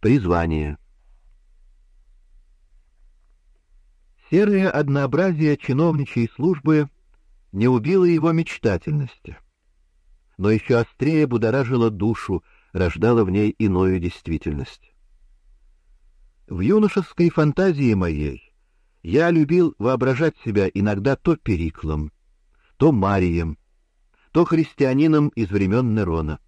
Призвание. Серое однообразие чиновничьей службы не убило его мечтательности, но еще острее будоражило душу, рождало в ней иную действительность. В юношеской фантазии моей я любил воображать себя иногда то Периклом, то Марием, то христианином из времен Нерона.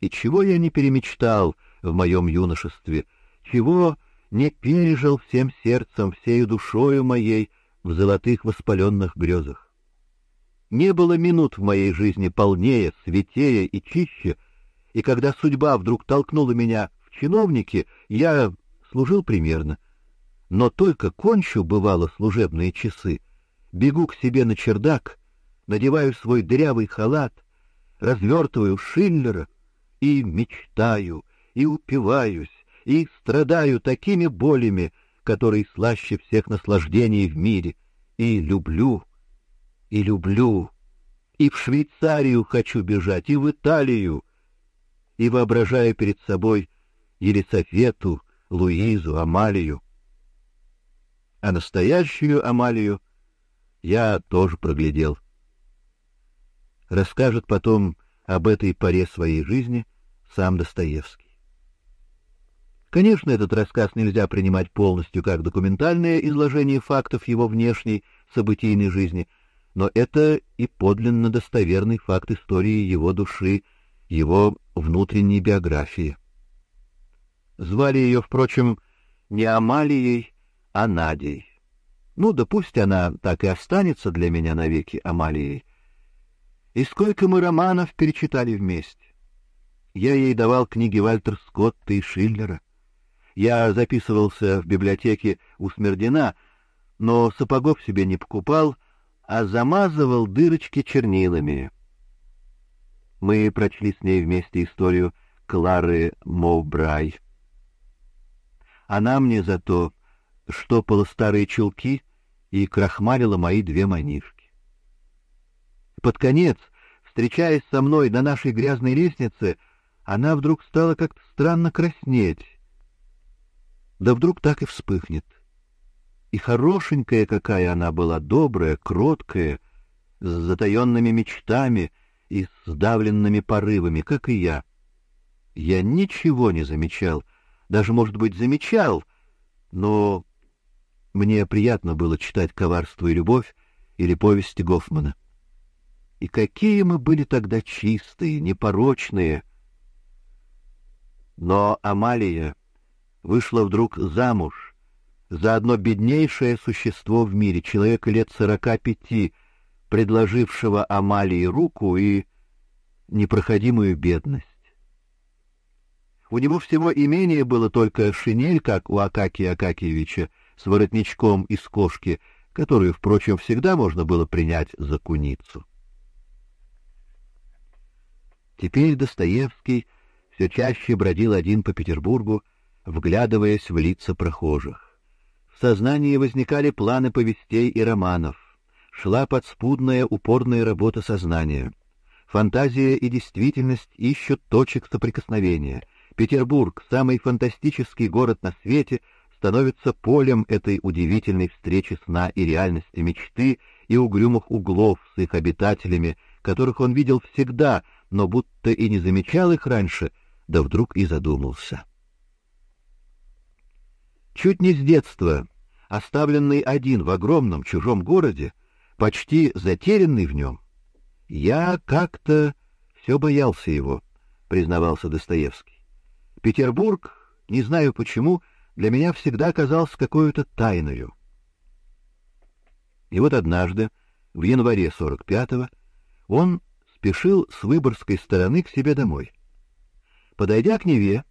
И чего я не перемечтал в моем юношестве, чего не пережил всем сердцем, всею душою моей в золотых воспаленных грезах. Не было минут в моей жизни полнее, светее и чище, и когда судьба вдруг толкнула меня в чиновники, я служил примерно. Но только кончу, бывало, служебные часы, бегу к себе на чердак, надеваю свой дырявый халат, развертываю Шиллера и мечтаю, и упиваюсь, и страдаю такими болями, которые слаще всех наслаждений в мире, и люблю, и люблю, и в Швейцарию хочу бежать, и в Италию, и воображаю перед собой Елисавету, Луизу, Амалию. А настоящую Амалию я тоже проглядел расскажет потом об этой поре своей жизни сам Достоевский. Конечно, этот рассказ нельзя принимать полностью как документальное изложение фактов его внешней событийной жизни, но это и подлинно достоверный факт истории его души, его внутренней биографии. Звали ее, впрочем, не Амалией, а Надей. Ну да она так и останется для меня навеки Амалией. И сколько мы романов перечитали вместе. Я ей давал книги Вальтер Скотта и Шиллера. Я записывался в библиотеке у Смердина, но сапогов себе не покупал, а замазывал дырочки чернилами. Мы прочли с ней вместе историю Клары Моубрай. Она мне за то штопала старые чулки и крахмалила мои две манишки. Под конец, встречаясь со мной на нашей грязной лестнице, она вдруг стала как-то странно краснеть. Да вдруг так и вспыхнет. И хорошенькая какая она была, добрая, кроткая, с затаенными мечтами и с сдавленными порывами, как и я. Я ничего не замечал, даже, может быть, замечал, но мне приятно было читать «Коварство и любовь» или повести Гофмана. И какие мы были тогда чистые, непорочные. Но Амалия вышла вдруг замуж за одно беднейшее существо в мире, человека лет сорока пяти, предложившего Амалии руку и непроходимую бедность. У него всего имение было только шинель, как у Акакия Акакиевича, с воротничком из кошки, которую, впрочем, всегда можно было принять за куницу. Теперь Достоевский все чаще бродил один по Петербургу, вглядываясь в лица прохожих. В сознании возникали планы повестей и романов. Шла подспудная упорная работа сознания. Фантазия и действительность ищут точек соприкосновения. Петербург, самый фантастический город на свете, становится полем этой удивительной встречи сна и реальности мечты и угрюмых углов с их обитателями, которых он видел всегда, но будто и не замечал их раньше, да вдруг и задумался. Чуть не с детства, оставленный один в огромном чужом городе, почти затерянный в нем, я как-то все боялся его, признавался Достоевский. Петербург, не знаю почему, для меня всегда казался какой-то тайною. И вот однажды, в январе 45-го, он спешил с Выборгской стороны к себе домой. Подойдя к Неве,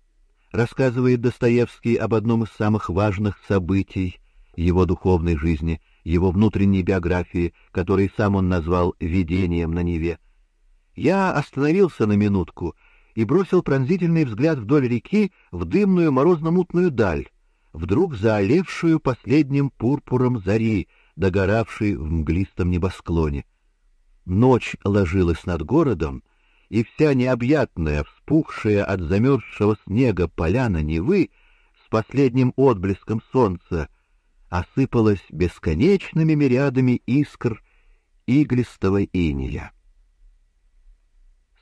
рассказывает Достоевский об одном из самых важных событий его духовной жизни, его внутренней биографии, который сам он назвал «видением на Неве». Я остановился на минутку и бросил пронзительный взгляд вдоль реки в дымную морозно-мутную даль, вдруг заолевшую последним пурпуром зари, догоравшей в мглистом небосклоне. Ночь ложилась над городом, и вся необъятная, вспухшая от замерзшего снега поляна Невы с последним отблеском солнца осыпалась бесконечными мириадами искр иглистого иния.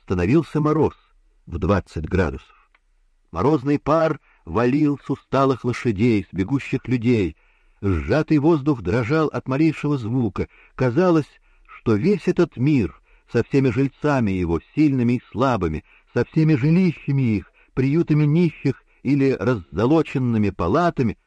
Становился мороз в двадцать градусов. Морозный пар валил с усталых лошадей, с бегущих людей. Сжатый воздух дрожал от малейшего звука. Казалось, что весь этот мир со всеми жильцами его, сильными и слабыми, со всеми жилищами их, приютами нищих или раззолоченными палатами,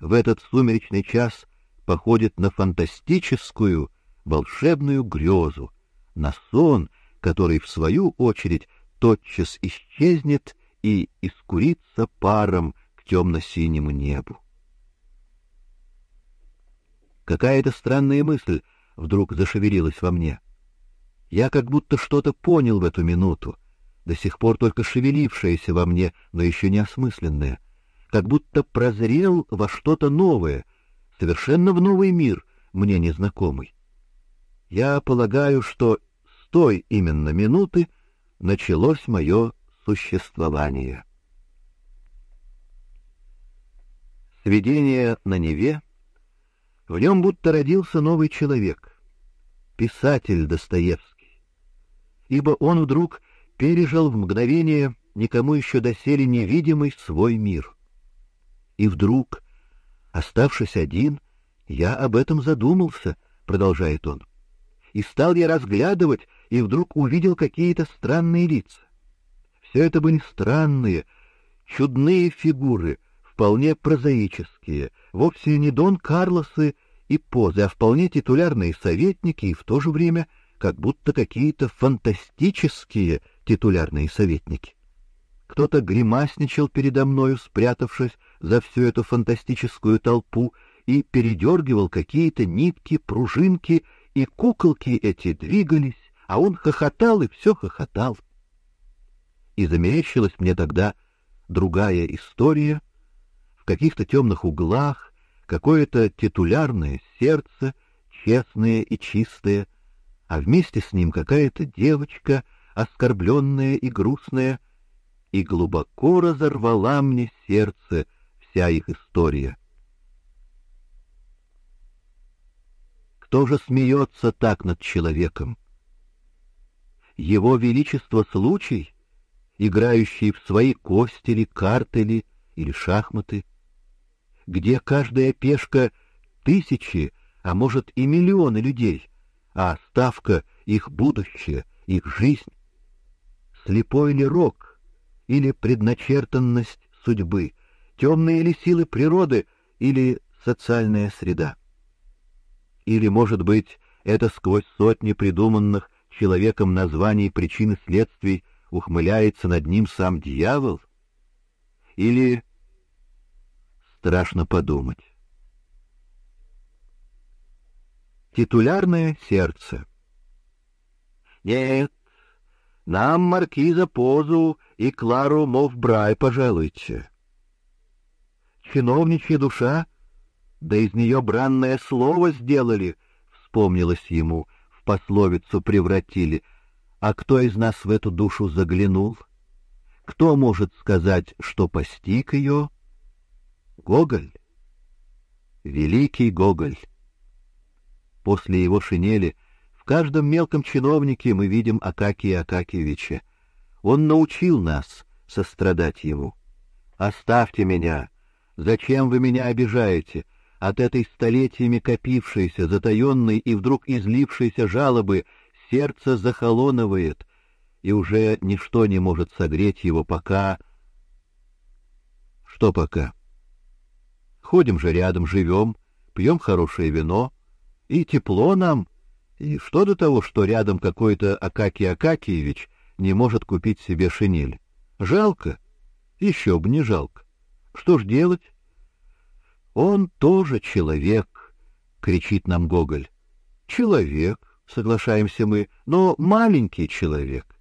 в этот сумеречный час походит на фантастическую, волшебную грезу, на сон, который, в свою очередь, тотчас исчезнет и искурится паром к темно-синему небу. Какая-то странная мысль вдруг зашевелилась во мне. Я как будто что-то понял в эту минуту, до сих пор только шевелившееся во мне, но еще не осмысленное, как будто прозрел во что-то новое, совершенно в новый мир, мне незнакомый. Я полагаю, что с той именно минуты началось мое существование. Сведение на Неве, в нем будто родился новый человек, писатель Достоевский, ибо он вдруг пережил в мгновение никому еще доселе невидимый свой мир. И вдруг, оставшись один, я об этом задумался, продолжает он. И стал я разглядывать, и вдруг увидел какие-то странные лица. Все это были странные, чудные фигуры, вполне прозаические, вовсе не Дон Карлосы и позы, а вполне титулярные советники и в то же время как будто какие-то фантастические титулярные советники. Кто-то гримасничал передо мною, спрятавшись за всю эту фантастическую толпу, и передергивал какие-то нитки, пружинки, и куколки эти двигались, а он хохотал и все хохотал. И замерещилась мне тогда другая история, в каких-то темных углах, какое-то титулярное сердце, честное и чистое, а вместе с ним какая-то девочка, оскорбленная и грустная, и глубоко разорвала мне сердце вся их история. Кто же смеется так над человеком? Его величество случай, играющий в свои кости или карты или, или шахматы, где каждая пешка тысячи, а может и миллионы людей, а ставка их будущее, их жизнь. Слепой ли рок или предначертанность судьбы — темные ли силы природы или социальная среда? Или, может быть, это сквозь сотни придуманных человеком названий причин и следствий ухмыляется над ним сам дьявол? Или страшно подумать. Титулярное сердце. Нет, нам маркиза Позу и Клару Мовбрай пожалуйте чиновничья душа, да из нее бранное слово сделали, вспомнилось ему, в пословицу превратили. А кто из нас в эту душу заглянул? Кто может сказать, что постиг ее? Гоголь. Великий Гоголь. После его шинели в каждом мелком чиновнике мы видим Акакия Акакиевича. Он научил нас сострадать ему. Оставьте меня, Зачем вы меня обижаете? От этой столетиями копившейся, затаенной и вдруг излившейся жалобы сердце захолонывает, и уже ничто не может согреть его пока... Что пока? Ходим же рядом, живем, пьем хорошее вино, и тепло нам, и что до того, что рядом какой-то Акакий Акакиевич не может купить себе шинель? Жалко? Еще бы не жалко. Что ж делать? Он тоже человек, кричит нам Гоголь. Человек, соглашаемся мы, но маленький человек.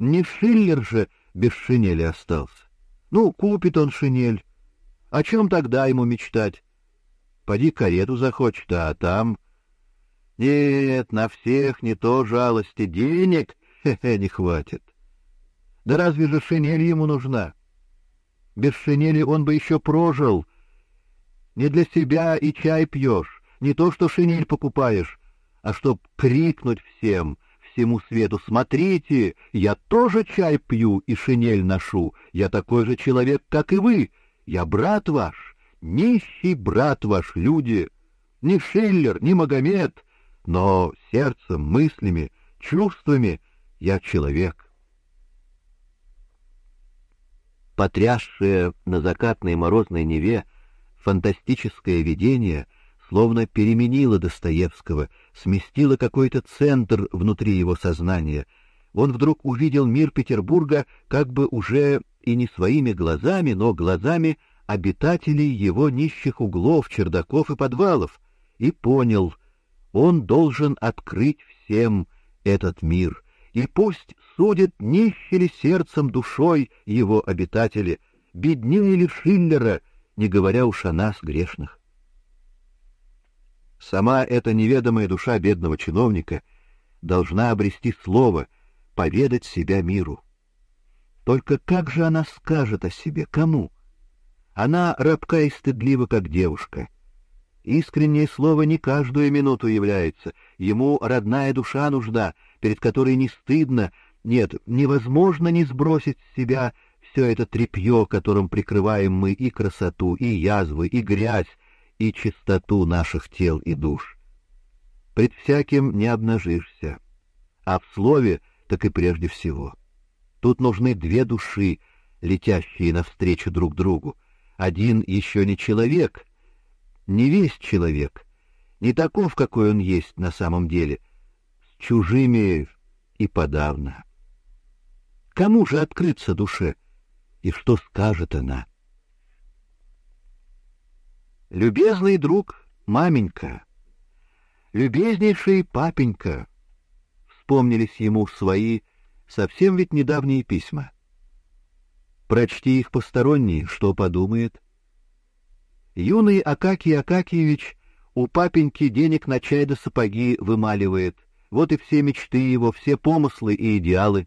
Не Шиллер же без шинели остался. Ну, купит он шинель. О чем тогда ему мечтать? Поди карету захочет, а там... Нет, на всех не то жалости. Денег, Хе-хе, не хватит. Да разве же шинель ему нужна? Без шинели он бы еще прожил. Не для себя и чай пьешь, не то что шинель покупаешь, а чтоб крикнуть всем, всему свету, смотрите, я тоже чай пью и шинель ношу, я такой же человек, как и вы, я брат ваш, нищий брат ваш, люди, не Шиллер, не Магомед, но сердцем, мыслями, чувствами я человек. Потрясшее на закатной морозной Неве фантастическое видение словно переменило Достоевского, сместило какой-то центр внутри его сознания. Он вдруг увидел мир Петербурга как бы уже и не своими глазами, но глазами обитателей его нищих углов, чердаков и подвалов, и понял, он должен открыть всем этот мир, и пусть судят нищие ли сердцем, душой его обитатели, беднее ли Шиллера, не говоря уж о нас, грешных. Сама эта неведомая душа бедного чиновника должна обрести слово, поведать себя миру. Только как же она скажет о себе кому? Она рабка и стыдлива, как девушка. Искреннее слово не каждую минуту является. Ему родная душа нужна, перед которой не стыдно, нет, невозможно не сбросить с себя все это тряпье, которым прикрываем мы и красоту, и язвы, и грязь, и чистоту наших тел и душ. Пред всяким не обнажишься, а в слове так и прежде всего. Тут нужны две души, летящие навстречу друг другу. Один еще не человек, не весь человек, не таков, какой он есть на самом деле, с чужими и подавно. Кому же открыться душе, и что скажет она? Любезный друг, маменька, любезнейший папенька, вспомнились ему свои совсем ведь недавние письма. Прочти их посторонний, что подумает. Юный Акакий Акакиевич у папеньки денег на чай да сапоги вымаливает. Вот и все мечты его, все помыслы и идеалы.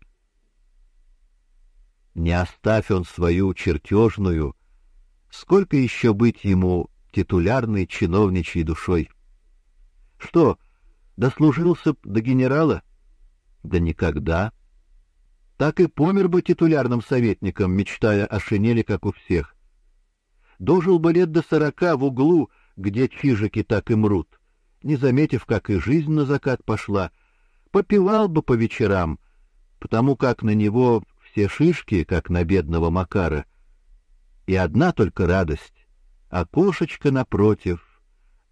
Не оставь он свою чертежную, сколько еще быть ему титулярной чиновничьей душой? Что, дослужился б до генерала? Да никогда так и помер бы титулярным советником, мечтая о шинели, как у всех. Дожил бы лет до сорока в углу, где чижики так и мрут, не заметив, как и жизнь на закат пошла, попивал бы по вечерам, потому как на него все шишки, как на бедного Макара, и одна только радость — окошечко напротив,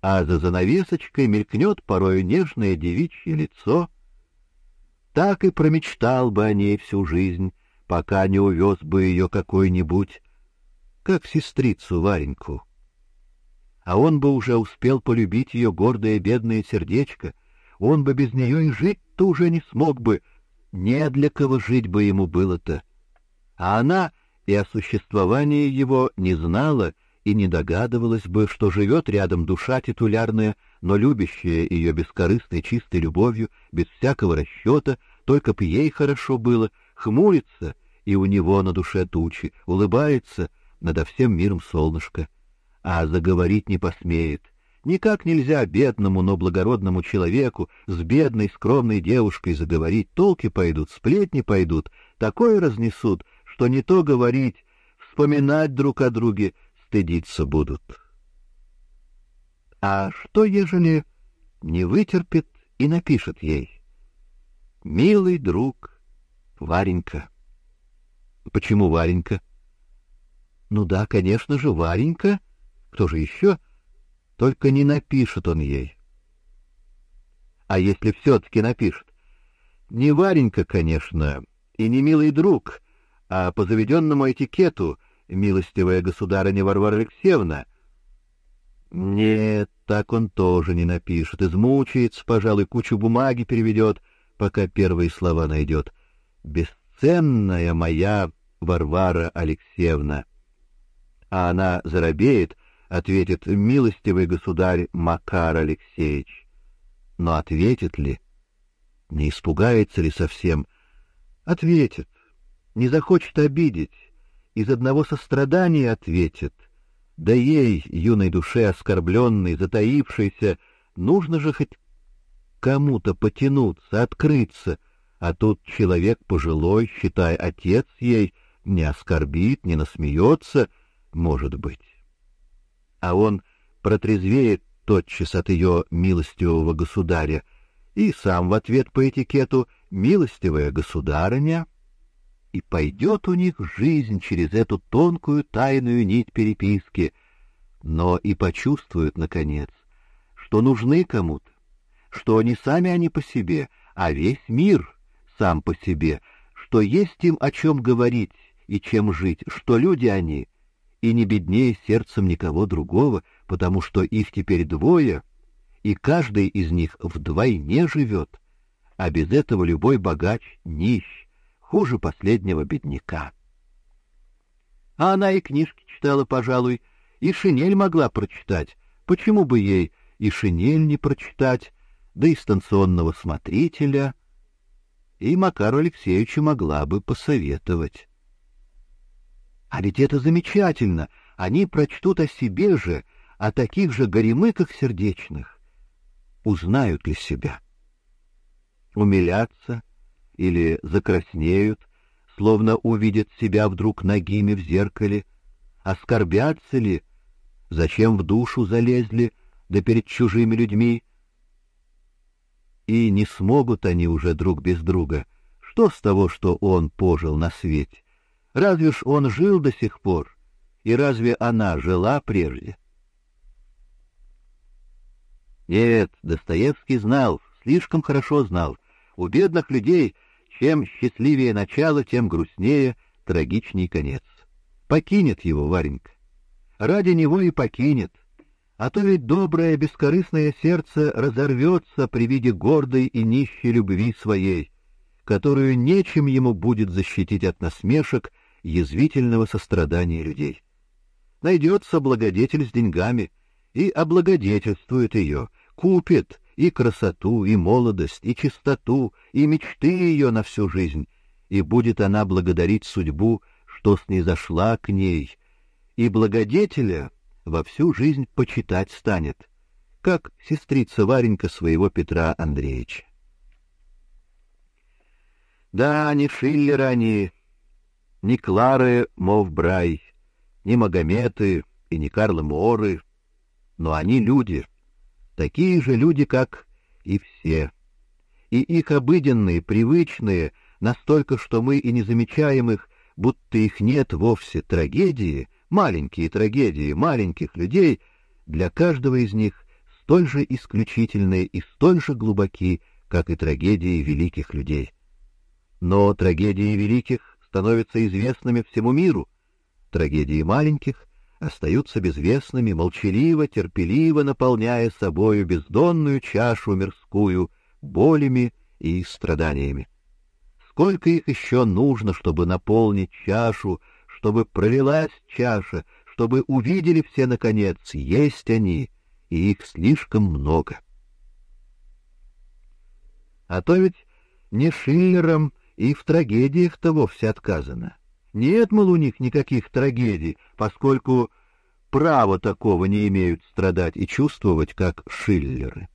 а за занавесочкой мелькнет порою нежное девичье лицо — так и промечтал бы о ней всю жизнь, пока не увез бы ее какой-нибудь, как сестрицу Вареньку. А он бы уже успел полюбить ее гордое бедное сердечко, он бы без нее и жить-то уже не смог бы, не для кого жить бы ему было-то. А она и о существовании его не знала и не догадывалась бы, что живет рядом душа титулярная, но любящая ее бескорыстной чистой любовью, без всякого расчета, только б ей хорошо было, хмурится, и у него на душе тучи, улыбается, надо всем миром солнышко, а заговорить не посмеет. Никак нельзя бедному, но благородному человеку с бедной, скромной девушкой заговорить, толки пойдут, сплетни пойдут, такое разнесут, что не то говорить, вспоминать друг о друге стыдиться будут. А что, ежели не вытерпит и напишет ей? Милый друг, Варенька. Почему Варенька? Ну да, конечно же, Варенька. Кто же еще? Только не напишет он ей. А если все-таки напишет? Не Варенька, конечно, и не милый друг, а по заведенному этикету милостивая государыня Варвара Алексеевна. Нет, так он тоже не напишет, измучается, пожалуй, кучу бумаги переведет, пока первые слова найдет. Бесценная моя Варвара Алексеевна. А она заробеет, ответит милостивый государь Макар Алексеевич. Но ответит ли? Не испугается ли совсем? Ответит, не захочет обидеть, из одного сострадания ответит. Да ей, юной душе оскорбленной, затаившейся, нужно же хоть кому-то потянуться, открыться, а тут человек пожилой, считай, отец ей, не оскорбит, не насмеется, может быть. А он протрезвеет тотчас от ее милостивого государя, и сам в ответ по этикету «милостивая государыня», и пойдет у них жизнь через эту тонкую тайную нить переписки, но и почувствуют, наконец, что нужны кому-то, что не сами они по себе, а весь мир сам по себе, что есть им о чем говорить и чем жить, что люди они, и не беднее сердцем никого другого, потому что их теперь двое, и каждый из них вдвойне живет, а без этого любой богач нищ, хуже последнего бедняка. А она и книжки читала, пожалуй, и шинель могла прочитать. Почему бы ей и шинель не прочитать, да и станционного смотрителя, и Макару Алексеевичу могла бы посоветовать. А ведь это замечательно, они прочтут о себе же, о таких же горемыках сердечных. Узнают ли себя? Умилятся или закраснеют, словно увидят себя вдруг нагими в зеркале, оскорбятся ли, зачем в душу залезли, да перед чужими людьми, и не смогут они уже друг без друга. Что с того, что он пожил на свете? Разве ж он жил до сих пор? И разве она жила прежде? Нет, Достоевский знал, слишком хорошо знал. У бедных людей чем счастливее начало, тем грустнее, трагичней конец. Покинет его Варенька. Ради него и покинет. А то ведь доброе, бескорыстное сердце разорвется при виде гордой и нищей любви своей, которую нечем ему будет защитить от насмешек язвительного сострадания людей. Найдется благодетель с деньгами и облагодетельствует ее, купит и красоту, и молодость, и чистоту, и мечты ее на всю жизнь, и будет она благодарить судьбу, что снизошла к ней, и благодетеля во всю жизнь почитать станет, как сестрица Варенька своего Петра Андреевича. Да, ни Шиллера они, ни Клары Мовбрай, ни Магометы и ни Карлы Моры, но они люди, такие же люди, как и все. И их обыденные, привычные, настолько, что мы и не замечаем их, будто их нет вовсе трагедии, маленькие трагедии маленьких людей, для каждого из них столь же исключительные и столь же глубоки, как и трагедии великих людей. Но трагедии великих становятся известными всему миру, трагедии маленьких остаются безвестными, молчаливо, терпеливо наполняя собою бездонную чашу мирскую болями и страданиями. Сколько их еще нужно, чтобы наполнить чашу, чтобы пролилась чаша, чтобы увидели все наконец, есть они, и их слишком много. А то ведь не Шиллером и в трагедиях-то вовсе отказано. Нет, мол, у них никаких трагедий, поскольку права такого не имеют страдать и чувствовать, как Шиллеры.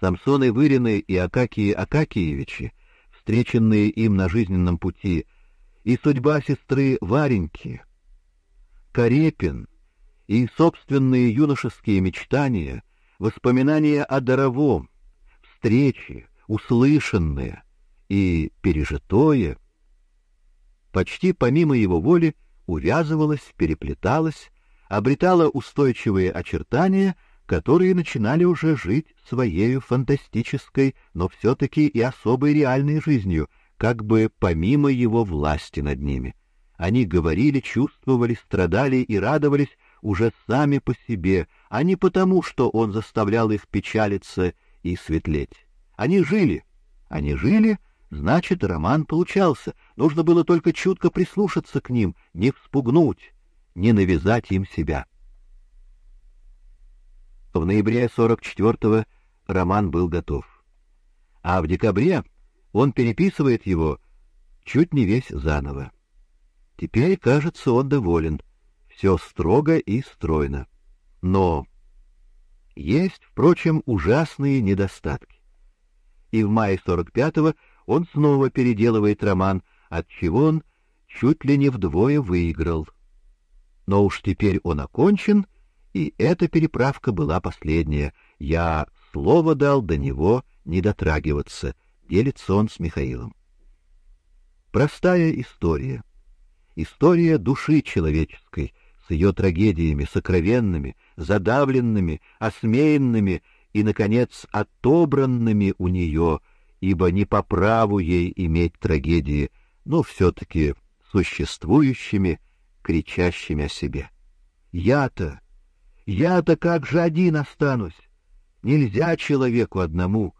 Самсон и Вырины и Акакии Акакиевичи, встреченные им на жизненном пути и судьба сестры Вареньки, Карепин и собственные юношеские мечтания, воспоминания о даровом, встречи, услышанные и пережитое, почти помимо его воли увязывалось, переплеталось, обретало устойчивые очертания, которые начинали уже жить своей фантастической, но все-таки и особой реальной жизнью — как бы помимо его власти над ними. Они говорили, чувствовали, страдали и радовались уже сами по себе, а не потому, что он заставлял их печалиться и светлеть. Они жили. Они жили, значит, роман получался. Нужно было только чутко прислушаться к ним, не вспугнуть, не навязать им себя. В ноябре 44-го роман был готов. А в декабре он переписывает его чуть не весь заново. Теперь, кажется, он доволен. Все строго и стройно. Но есть, впрочем, ужасные недостатки. И в мае 45-го он снова переделывает роман, от чего он чуть ли не вдвое выиграл. Но уж теперь он окончен, и эта переправка была последняя. Я слово дал до него не дотрагиваться, делится он с Михаилом. Простая история. История души человеческой, с ее трагедиями, сокровенными, задавленными, осмеянными и, наконец, отобранными у нее, ибо не по праву ей иметь трагедии, но все-таки существующими, кричащими о себе. Я-то, я-то как же один останусь? Нельзя человеку одному.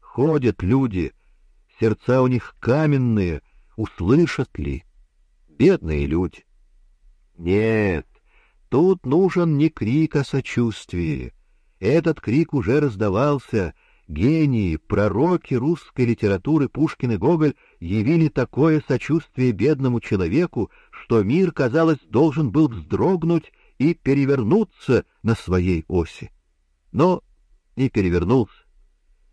Ходят люди, сердца у них каменные, услышат ли? Бедные люди. Нет, тут нужен не крик о сочувствии. Этот крик уже раздавался. Гении, пророки русской литературы Пушкин и Гоголь явили такое сочувствие бедному человеку, что мир, казалось, должен был вздрогнуть и перевернуться на своей оси. Но не перевернулся,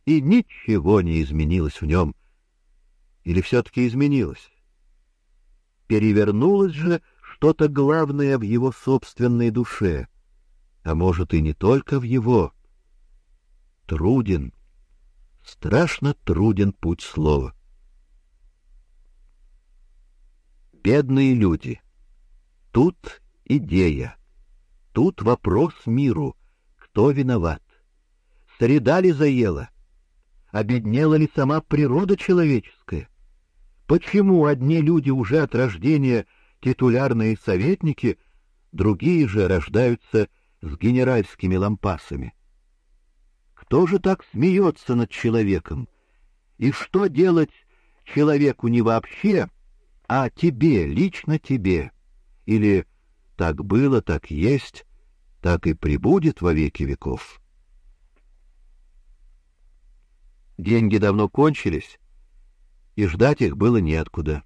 и ничего не изменилось в нем. Или все-таки изменилось? Перевернулось же что-то главное в его собственной душе, а может и не только в его. Труден, страшно труден путь слова. Бедные люди. Тут идея. Тут вопрос миру. Кто виноват? Среда ли заела? Обеднела ли сама природа человеческая? Почему одни люди уже от рождения титулярные советники, другие же рождаются с генеральскими лампасами. Кто же так смеется над человеком? И что делать человеку не вообще, а тебе, лично тебе? Или так было, так есть, так и пребудет во веки веков? Деньги давно кончились, и ждать их было неоткуда.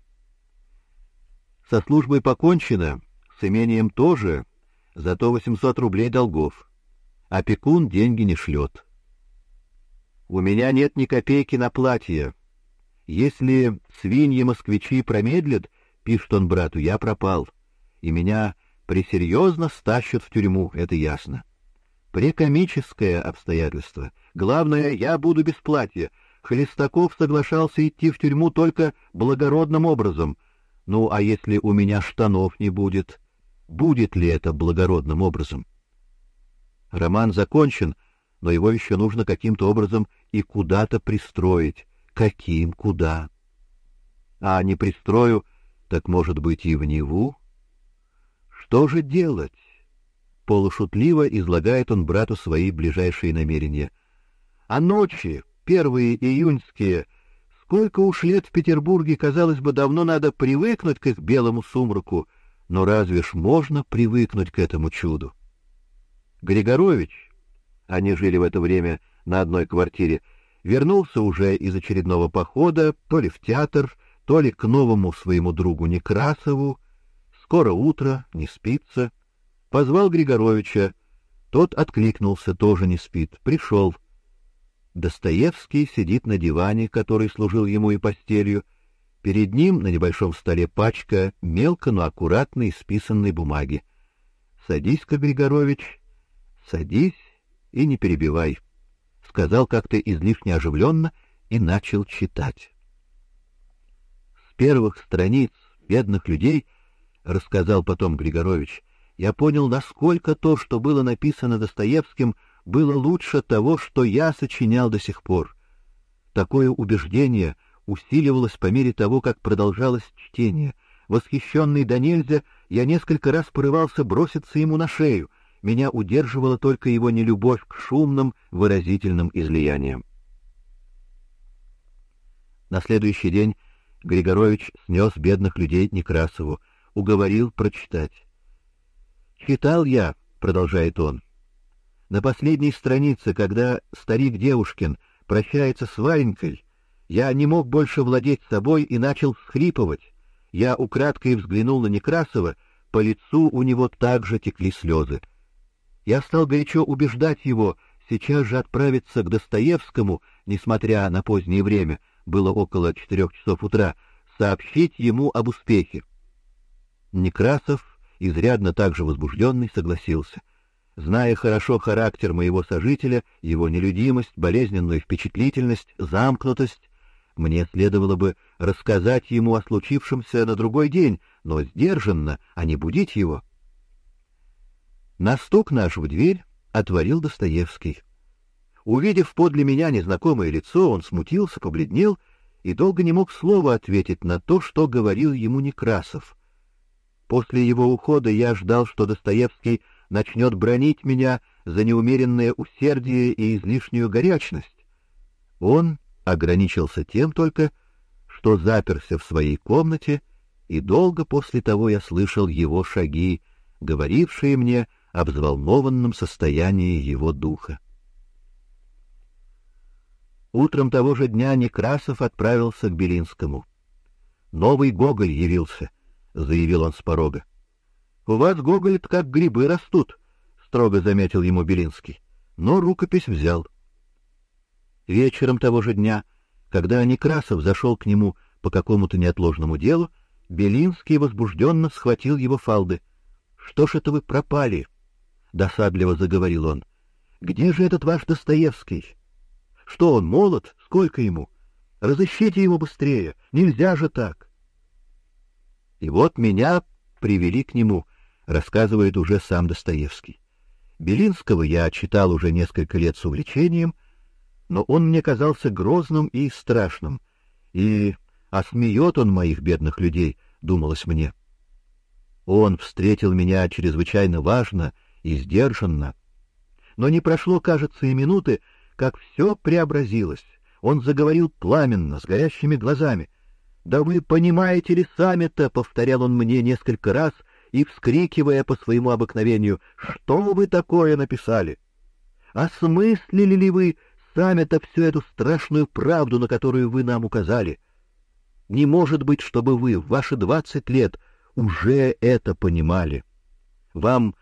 Со службой покончено, с имением тоже, зато 800 рублей долгов. Опекун деньги не шлет. У меня нет ни копейки на платье. Если свиньи-москвичи промедлят, пишет он брату, я пропал, и меня пресерьезно стащат в тюрьму, это ясно. Прекомическое обстоятельство. Главное, я буду без платья. Хлестаков соглашался идти в тюрьму только благородным образом, ну, а если у меня штанов не будет, будет ли это благородным образом? Роман закончен, но его еще нужно каким-то образом и куда-то пристроить. Каким, куда? А не пристрою, так может быть и в Неву? Что же делать? Полушутливо излагает он брату свои ближайшие намерения. А ночи, первые июньские, Сколько уж лет в Петербурге, казалось бы, давно надо привыкнуть к их белому сумраку, но разве ж можно привыкнуть к этому чуду? Григорович, они жили в это время на одной квартире, вернулся уже из очередного похода, то ли в театр, то ли к новому своему другу Некрасову. Скоро утро, не спится. Позвал Григоровича. Тот откликнулся, тоже не спит. Пришел. Достоевский сидит на диване, который служил ему и постелью. Перед ним на небольшом столе пачка мелко, но аккуратно исписанной бумаги. Садись-ка, Григорович, садись и не перебивай, сказал как-то излишне оживленно и начал читать. С первых страниц бедных людей, рассказал потом Григорович, я понял, насколько то, что было написано Достоевским, было лучше того, что я сочинял до сих пор. Такое убеждение усиливалось по мере того, как продолжалось чтение. Восхищенный до нельзя, я несколько раз порывался броситься ему на шею. Меня удерживала только его нелюбовь к шумным, выразительным излияниям. На следующий день Григорович снес бедных людей Некрасову, уговорил прочитать. «Читал я», — продолжает он, на последней странице, когда старик Девушкин прощается с Варенькой, Я не мог больше владеть собой и начал всхрипывать. Я украдкой взглянул на Некрасова, по лицу у него также текли слезы. Я стал горячо убеждать его сейчас же отправиться к Достоевскому, несмотря на позднее время, было около четырех часов утра, сообщить ему об успехе. Некрасов, изрядно также возбужденный, согласился. Зная хорошо характер моего сожителя, его нелюдимость, болезненную впечатлительность, замкнутость, мне следовало бы рассказать ему о случившемся на другой день, но сдержанно, а не будить его. На стук наш в дверь отворил Достоевский. Увидев подле меня незнакомое лицо, он смутился, побледнел и долго не мог слова ответить на то, что говорил ему Некрасов. После его ухода я ждал, что Достоевский начнет бронить меня за неумеренное усердие и излишнюю горячность. Он ограничился тем только, что заперся в своей комнате, и долго после того я слышал его шаги, говорившие мне о взволнованном состоянии его духа. Утром того же дня Некрасов отправился к Белинскому. Новый Гоголь явился, заявил он с порога. У вас Гоголь как грибы растут, строго заметил ему Белинский. Но рукопись взял. Вечером того же дня, когда Некрасов зашел к нему по какому-то неотложному делу, Белинский возбужденно схватил его фалды. Что ж это вы пропали? Досадливо заговорил он. Где же этот ваш Достоевский? Что он молод? Сколько ему? Разыщите его быстрее. Нельзя же так. И вот меня привели к нему, рассказывает уже сам Достоевский. Белинского я читал уже несколько лет с увлечением, но он мне казался грозным и страшным, и осмеет он моих бедных людей, думалось мне. Он встретил меня чрезвычайно важно и сдержанно, но не прошло, кажется, и минуты, как все преобразилось. Он заговорил пламенно, с горящими глазами. Да вы понимаете ли сами-то, повторял он мне несколько раз и вскрикивая по своему обыкновению: "Что вы такое написали? Осмыслили ли вы сами-то всю эту страшную правду, на которую вы нам указали? Не может быть, чтобы вы в ваши двадцать лет уже это понимали. Вам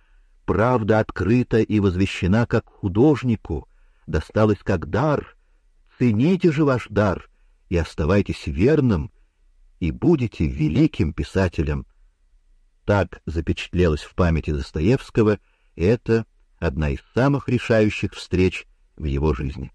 правда открыта и возвещена как художнику, досталась как дар. Цените же ваш дар и оставайтесь верным и будете великим писателем. Так запечатлелось в памяти Достоевского, и это одна из самых решающих встреч в его жизни.